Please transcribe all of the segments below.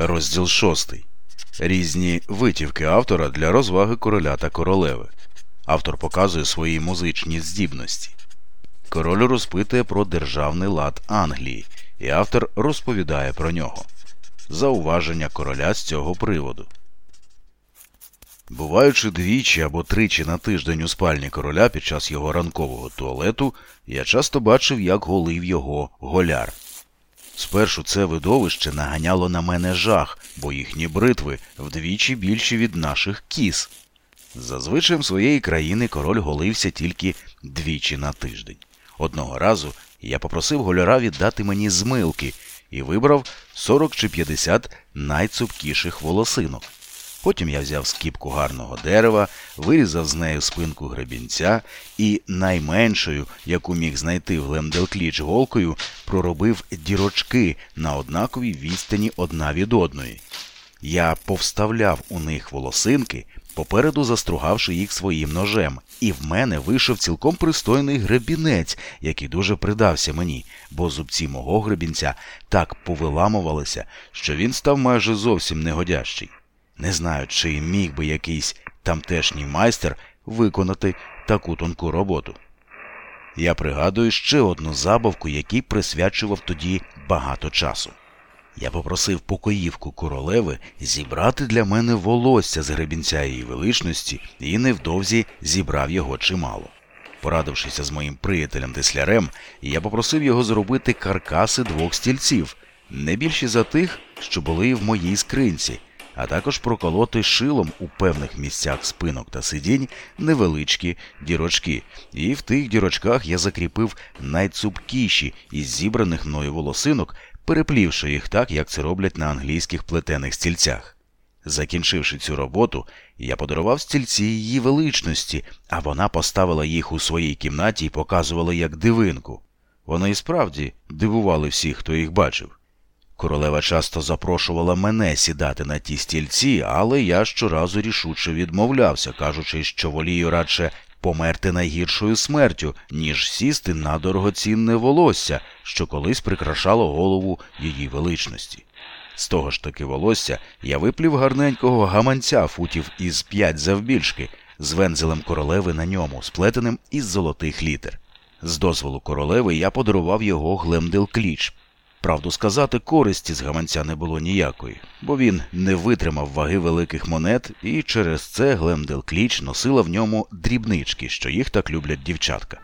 Розділ шостий. Різні витівки автора для розваги короля та королеви. Автор показує свої музичні здібності. Король розпитує про державний лад Англії, і автор розповідає про нього. Зауваження короля з цього приводу. Буваючи двічі або тричі на тиждень у спальні короля під час його ранкового туалету, я часто бачив, як голив його голяр. Спершу це видовище наганяло на мене жах, бо їхні бритви вдвічі більші від наших кіз. За звичаєм своєї країни король голився тільки двічі на тиждень. Одного разу я попросив голяра віддати мені змилки і вибрав 40 чи 50 найцупкіших волосинок. Потім я взяв скіпку гарного дерева, вирізав з нею спинку гребінця і найменшою, яку міг знайти в Глемделкліч, голкою, проробив дірочки на однаковій відстані одна від одної. Я повставляв у них волосинки, попереду застругавши їх своїм ножем, і в мене вийшов цілком пристойний гребінець, який дуже придався мені, бо зубці мого гребінця так повиламувалися, що він став майже зовсім негодящий. Не знаю, чи міг би якийсь тамтешній майстер виконати таку тонку роботу. Я пригадую ще одну забавку, якій присвячував тоді багато часу. Я попросив покоївку королеви зібрати для мене волосся з гребінця її величності і невдовзі зібрав його чимало. Порадившися з моїм приятелем теслярем, я попросив його зробити каркаси двох стільців, не більші за тих, що були в моїй скринці, а також проколоти шилом у певних місцях спинок та сидінь невеличкі дірочки, і в тих дірочках я закріпив найцупкіші із зібраних мною волосинок, переплівши їх так, як це роблять на англійських плетених стільцях. Закінчивши цю роботу, я подарував стільці її величності, а вона поставила їх у своїй кімнаті і показувала як дивинку. Вони і справді дивували всіх, хто їх бачив. Королева часто запрошувала мене сідати на ті стільці, але я щоразу рішуче відмовлявся, кажучи, що волію радше померти найгіршою смертю, ніж сісти на дорогоцінне волосся, що колись прикрашало голову її величності. З того ж таки волосся я виплів гарненького гаманця футів із п'ять завбільшки, з вензелем королеви на ньому, сплетеним із золотих літер. З дозволу королеви я подарував його Глемделкліч, Правду сказати, користі з гаманця не було ніякої, бо він не витримав ваги великих монет, і через це Глемделкліч носила в ньому дрібнички, що їх так люблять дівчатка.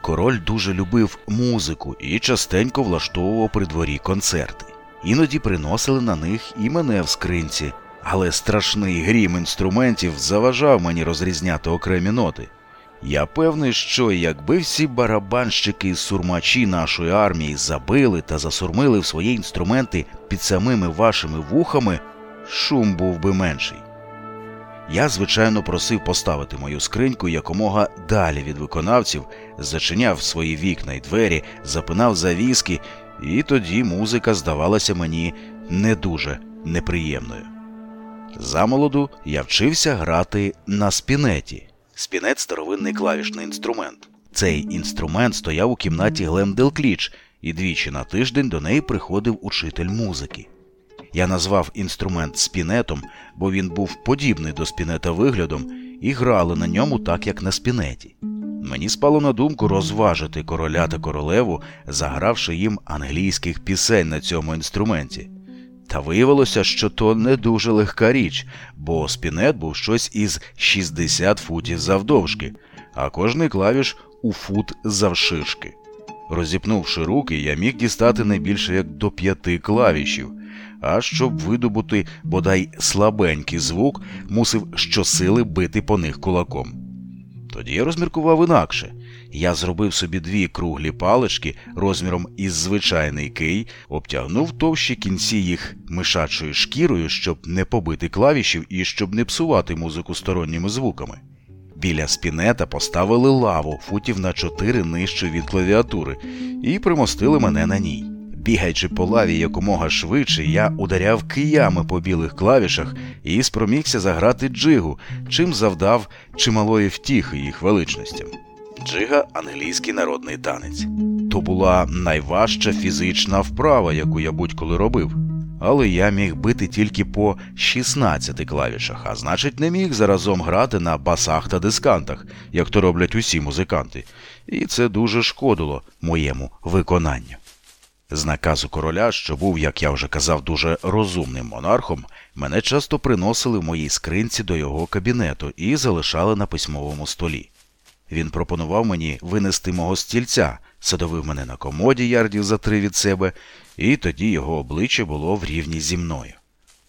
Король дуже любив музику і частенько влаштовував при дворі концерти. Іноді приносили на них і мене в скринці, але страшний грім інструментів заважав мені розрізняти окремі ноти. Я певний, що якби всі барабанщики і сурмачі нашої армії забили та засурмили в свої інструменти під самими вашими вухами, шум був би менший. Я, звичайно, просив поставити мою скриньку якомога далі від виконавців, зачиняв свої вікна й двері, запинав завіски, і тоді музика здавалася мені не дуже неприємною. Замолоду я вчився грати на спінеті. Спінет старовинний клавішний інструмент. Цей інструмент стояв у кімнаті Глемделкліч, і двічі на тиждень до неї приходив учитель музики. Я назвав інструмент спінетом, бо він був подібний до спінета виглядом, і грали на ньому так, як на спінеті. Мені спало на думку розважити короля та королеву, загравши їм англійських пісень на цьому інструменті. Та виявилося, що то не дуже легка річ, бо спінет був щось із 60 футів завдовжки, а кожний клавіш у фут завширшки. Розіпнувши руки, я міг дістати не більше як до п'яти клавішів, а щоб видобути бодай слабенький звук, мусив щосили бити по них кулаком. Тоді я розміркував інакше. Я зробив собі дві круглі палички розміром із звичайний кий, обтягнув товщі кінці їх мишачою шкірою, щоб не побити клавішів і щоб не псувати музику сторонніми звуками. Біля спінета поставили лаву футів на чотири нижче від клавіатури і примостили мене на ній. Бігаючи по лаві якомога швидше, я ударяв киями по білих клавішах і спромігся заграти джигу, чим завдав чималої втіхи їх величностям. Джига англійський народний танець. То була найважча фізична вправа, яку я будь-коли робив. але я міг бити тільки по 16 клавішах, а значить, не міг заразом грати на басах та дискантах, як то роблять усі музиканти, і це дуже шкодило моєму виконанню. З наказу короля, що був, як я вже казав, дуже розумним монархом, мене часто приносили в моїй скринці до його кабінету і залишали на письмовому столі. Він пропонував мені винести мого стільця, садовив мене на комоді ярдів за три від себе, і тоді його обличчя було в рівні зі мною.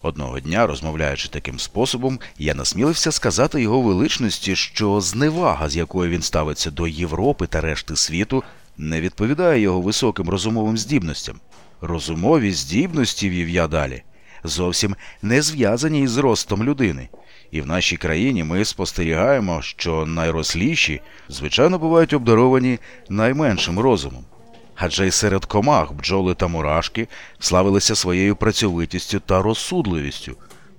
Одного дня, розмовляючи таким способом, я насмілився сказати його величності, що зневага, з якою він ставиться до Європи та решти світу, не відповідає його високим розумовим здібностям. Розумові здібності, вів я далі, зовсім не зв'язані із ростом людини. І в нашій країні ми спостерігаємо, що найросліші, звичайно, бувають обдаровані найменшим розумом. Адже й серед комах бджоли та мурашки славилися своєю працьовитістю та розсудливістю,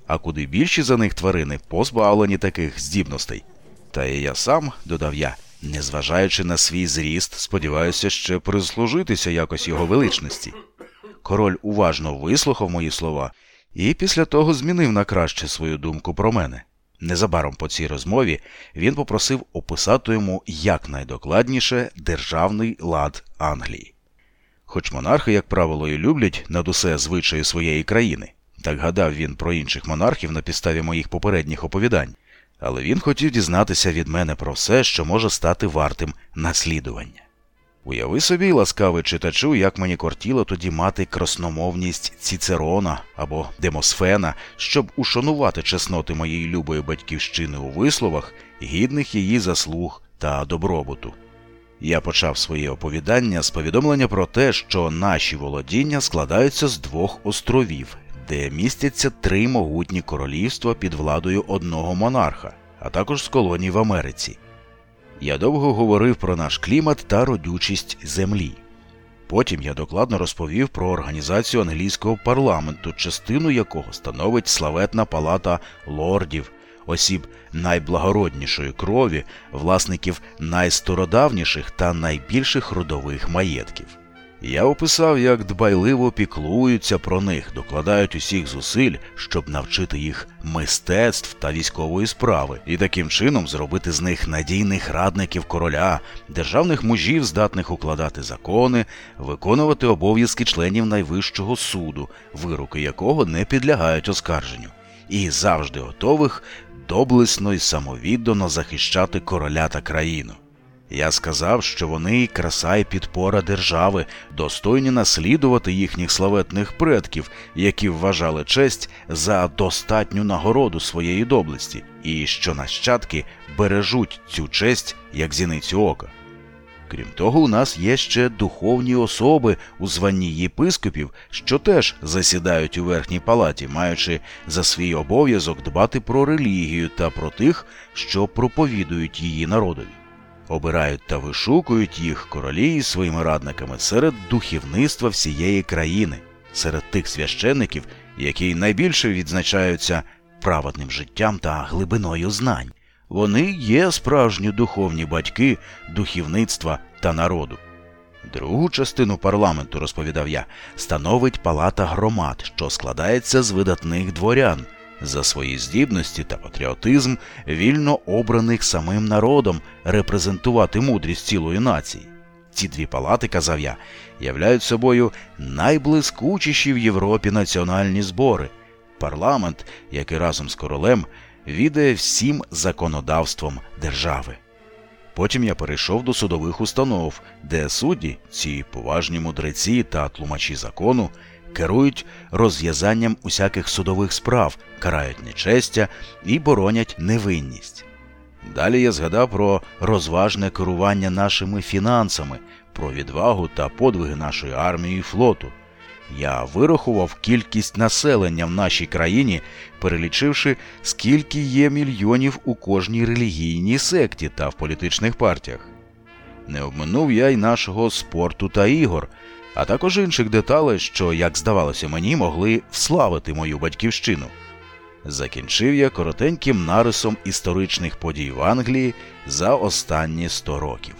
а куди більші за них тварини позбавлені таких здібностей. Та і я сам, додав я, незважаючи на свій зріст, сподіваюся ще прислужитися якось його величності. Король уважно вислухав мої слова і після того змінив на краще свою думку про мене. Незабаром по цій розмові він попросив описати йому якнайдокладніше державний лад Англії. Хоч монархи, як правило, і люблять над усе звичаї своєї країни, так гадав він про інших монархів на підставі моїх попередніх оповідань, але він хотів дізнатися від мене про все, що може стати вартим наслідування. Уяви собі, ласкавий читачу, як мені кортіло тоді мати красномовність Цицерона або Демосфена, щоб ушанувати чесноти моєї любої батьківщини у висловах, гідних її заслуг та добробуту. Я почав своє оповідання з повідомлення про те, що наші володіння складаються з двох островів, де містяться три могутні королівства під владою одного монарха, а також з колоній в Америці. Я довго говорив про наш клімат та родючість землі. Потім я докладно розповів про організацію англійського парламенту, частину якого становить славетна палата лордів, осіб найблагороднішої крові, власників найстародавніших та найбільших родових маєтків. Я описав, як дбайливо піклуються про них, докладають усіх зусиль, щоб навчити їх мистецтв та військової справи, і таким чином зробити з них надійних радників короля, державних мужів, здатних укладати закони, виконувати обов'язки членів найвищого суду, вироки якого не підлягають оскарженню, і завжди готових доблесно і самовіддано захищати короля та країну. Я сказав, що вони краса і підпора держави, достойні наслідувати їхніх славетних предків, які вважали честь за достатню нагороду своєї доблесті, і що нащадки бережуть цю честь як зіницю ока. Крім того, у нас є ще духовні особи у званні єпископів, що теж засідають у верхній палаті, маючи за свій обов'язок дбати про релігію та про тих, що проповідують її народові обирають та вишукують їх королі своїми радниками серед духівництва всієї країни, серед тих священників, які найбільше відзначаються праведним життям та глибиною знань. Вони є справжні духовні батьки духівництва та народу. Другу частину парламенту, розповідав я, становить палата громад, що складається з видатних дворян, за свої здібності та патріотизм, вільно обраних самим народом репрезентувати мудрість цілої нації. Ці дві палати, казав я, являють собою найблискучіші в Європі національні збори, парламент, який разом з королем відає всім законодавством держави. Потім я перейшов до судових установ, де судді, ці поважні мудреці та тлумачі закону, керують розв'язанням усяких судових справ, карають нечестя і боронять невинність. Далі я згадав про розважне керування нашими фінансами, про відвагу та подвиги нашої армії і флоту. Я вирахував кількість населення в нашій країні, перелічивши, скільки є мільйонів у кожній релігійній секті та в політичних партіях. Не обминув я й нашого спорту та ігор, а також інших деталей, що, як здавалося мені, могли вславити мою батьківщину. Закінчив я коротеньким нарисом історичних подій в Англії за останні 100 років.